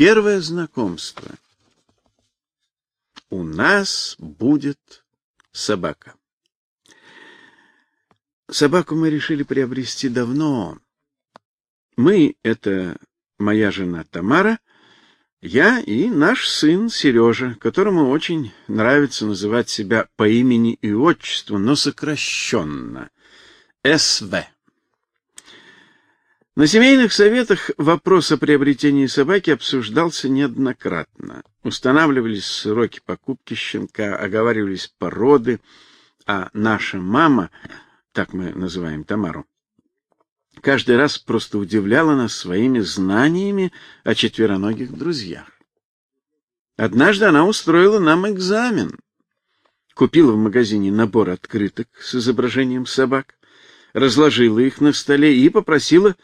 Первое знакомство. У нас будет собака. Собаку мы решили приобрести давно. Мы — это моя жена Тамара, я и наш сын Сережа, которому очень нравится называть себя по имени и отчеству, но сокращенно — СВ. На семейных советах вопрос о приобретении собаки обсуждался неоднократно. Устанавливались сроки покупки щенка, оговаривались породы, а наша мама, так мы называем Тамару, каждый раз просто удивляла нас своими знаниями о четвероногих друзьях. Однажды она устроила нам экзамен. Купила в магазине набор открыток с изображением собак, разложила их на столе и попросила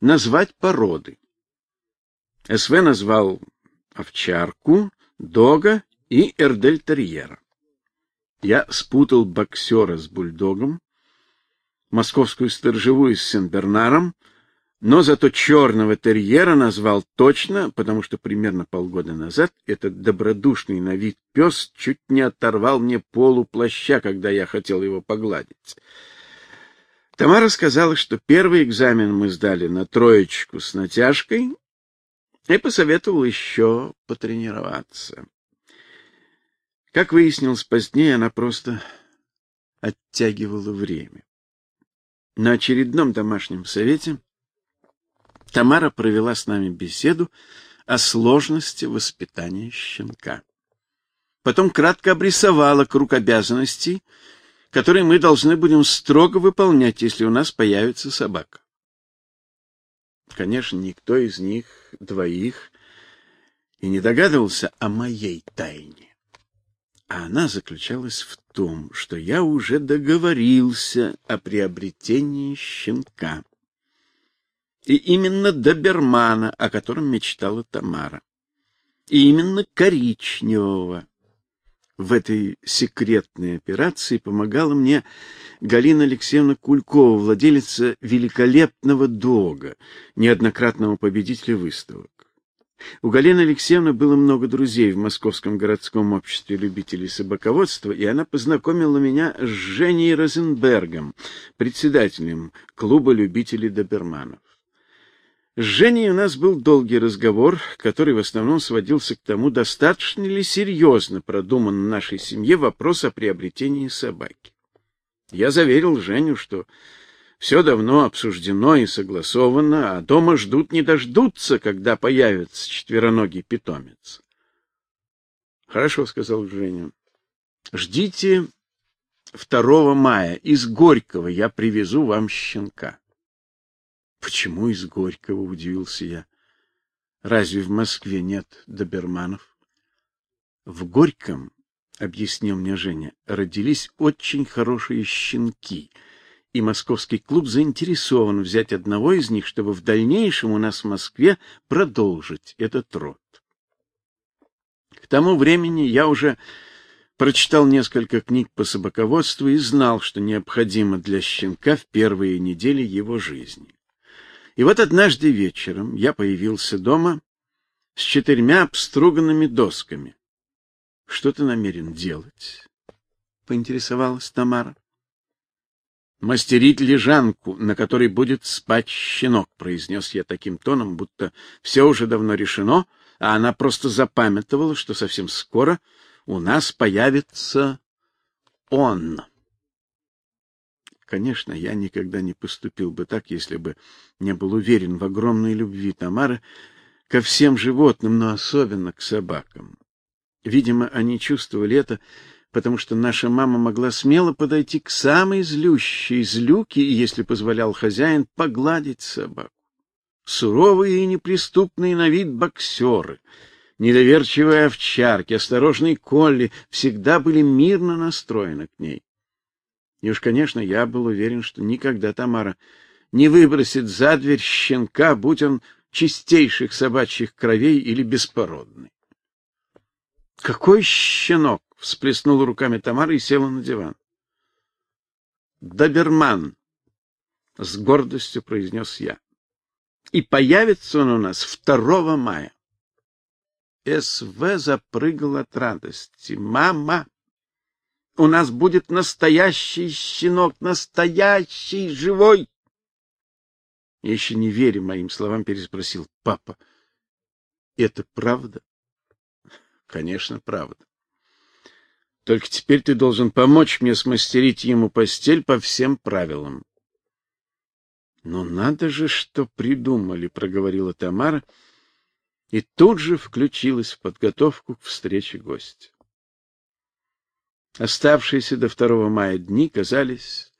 назвать породы. СВ назвал овчарку, дога и эрдельтерьера. Я спутал боксера с бульдогом, московскую сторожевую с сенбернаром, но зато черного терьера назвал точно, потому что примерно полгода назад этот добродушный на вид пес чуть не оторвал мне полу плаща, когда я хотел его погладить. Тамара сказала, что первый экзамен мы сдали на троечку с натяжкой и посоветовала еще потренироваться. Как выяснилось позднее, она просто оттягивала время. На очередном домашнем совете Тамара провела с нами беседу о сложности воспитания щенка. Потом кратко обрисовала круг обязанностей, которые мы должны будем строго выполнять, если у нас появится собака. Конечно, никто из них двоих и не догадывался о моей тайне. А она заключалась в том, что я уже договорился о приобретении щенка. И именно добермана, о котором мечтала Тамара. И именно коричневого, в этой секретной операции помогала мне Галина Алексеевна Кулькова, владелица великолепного дога, неоднократного победителя выставок. У Галины Алексеевны было много друзей в Московском городском обществе любителей собаководства, и она познакомила меня с Женей Розенбергом, председателем клуба любителей доберманов. С Женей у нас был долгий разговор, который в основном сводился к тому, достаточно ли серьезно продуман в нашей семье вопрос о приобретении собаки. Я заверил Женю, что все давно обсуждено и согласовано, а дома ждут не дождутся, когда появится четвероногий питомец. Хорошо, сказал Женя. Ждите 2 мая из Горького я привезу вам щенка. Почему из Горького, удивился я. Разве в Москве нет доберманов? В Горьком, объяснил мне Женя, родились очень хорошие щенки, и московский клуб заинтересован взять одного из них, чтобы в дальнейшем у нас в Москве продолжить этот род. К тому времени я уже прочитал несколько книг по собаководству и знал, что необходимо для щенка в первые недели его жизни. И вот однажды вечером я появился дома с четырьмя обструганными досками. Что ты намерен делать? поинтересовалась Тамара. Мастерить лежанку, на которой будет спать щенок, произнес я таким тоном, будто все уже давно решено, а она просто запамятовала, что совсем скоро у нас появится он. Конечно, я никогда не поступил бы так, если бы не был уверен в огромной любви Тамары ко всем животным, но особенно к собакам. Видимо, они чувствовали это, потому что наша мама могла смело подойти к самой злющей злюке и, если позволял хозяин, погладить собаку. Суровые и неприступные на вид боксеры, недоверчивые овчарки, осторожные колли всегда были мирно настроены к ней. И уж, конечно, я был уверен, что никогда Тамара не выбросит за дверь щенка, будь он чистейших собачьих кровей или беспородный. Какой щенок, всплеснула руками Тамара и села на диван. Доберман, с гордостью произнес я. И появится он у нас 2 мая. СВ запрыгал от радости. «Мама, у нас будет настоящий щенок, настоящий, живой!» еще не веря моим словам, переспросил папа. «Это правда?» «Конечно, правда. Только теперь ты должен помочь мне смастерить ему постель по всем правилам». «Ну надо же, что придумали», — проговорила Тамара, — и тут же включилась в подготовку к встрече гостя. Оставшиеся до 2 мая дни казались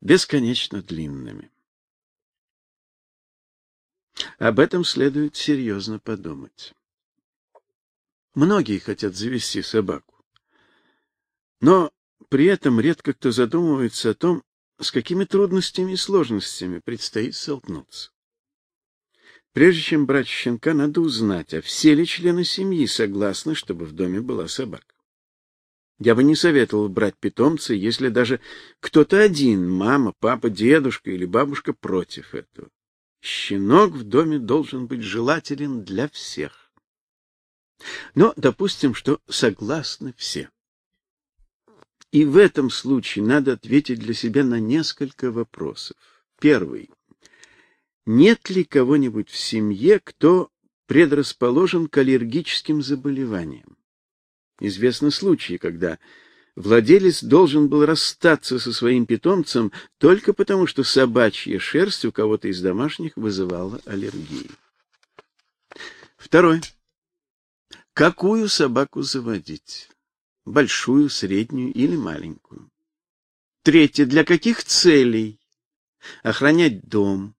бесконечно длинными. Об этом следует серьезно подумать. Многие хотят завести собаку. Но при этом редко кто задумывается о том, с какими трудностями и сложностями предстоит столкнуться. Прежде чем брать щенка, надо узнать, а все ли члены семьи согласны, чтобы в доме была собака. Я бы не советовал брать питомца, если даже кто-то один, мама, папа, дедушка или бабушка против этого. Щенок в доме должен быть желателен для всех. Но допустим, что согласны все. И в этом случае надо ответить для себя на несколько вопросов. Первый нет ли кого-нибудь в семье, кто предрасположен к аллергическим заболеваниям. Известны случаи, когда владелец должен был расстаться со своим питомцем только потому, что собачья шерсть у кого-то из домашних вызывала аллергию. Второе. Какую собаку заводить? Большую, среднюю или маленькую? Третье. Для каких целей? Охранять дом,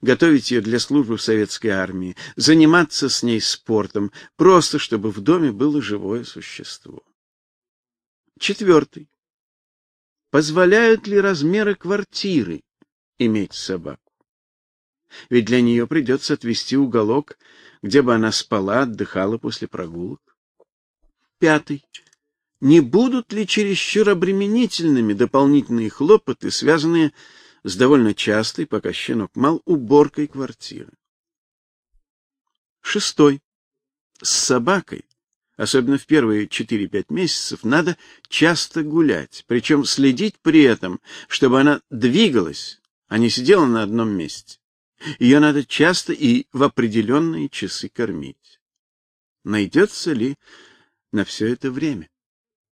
готовить ее для службы в советской армии, заниматься с ней спортом, просто чтобы в доме было живое существо. Четвертый. Позволяют ли размеры квартиры иметь собаку? Ведь для нее придется отвести уголок, где бы она спала, отдыхала после прогулок. Пятый. Не будут ли чересчур обременительными дополнительные хлопоты, связанные с с довольно частой, пока щенок мал, уборкой квартиры. Шестой. С собакой, особенно в первые 4-5 месяцев, надо часто гулять, причем следить при этом, чтобы она двигалась, а не сидела на одном месте. Ее надо часто и в определенные часы кормить. Найдется ли на все это время?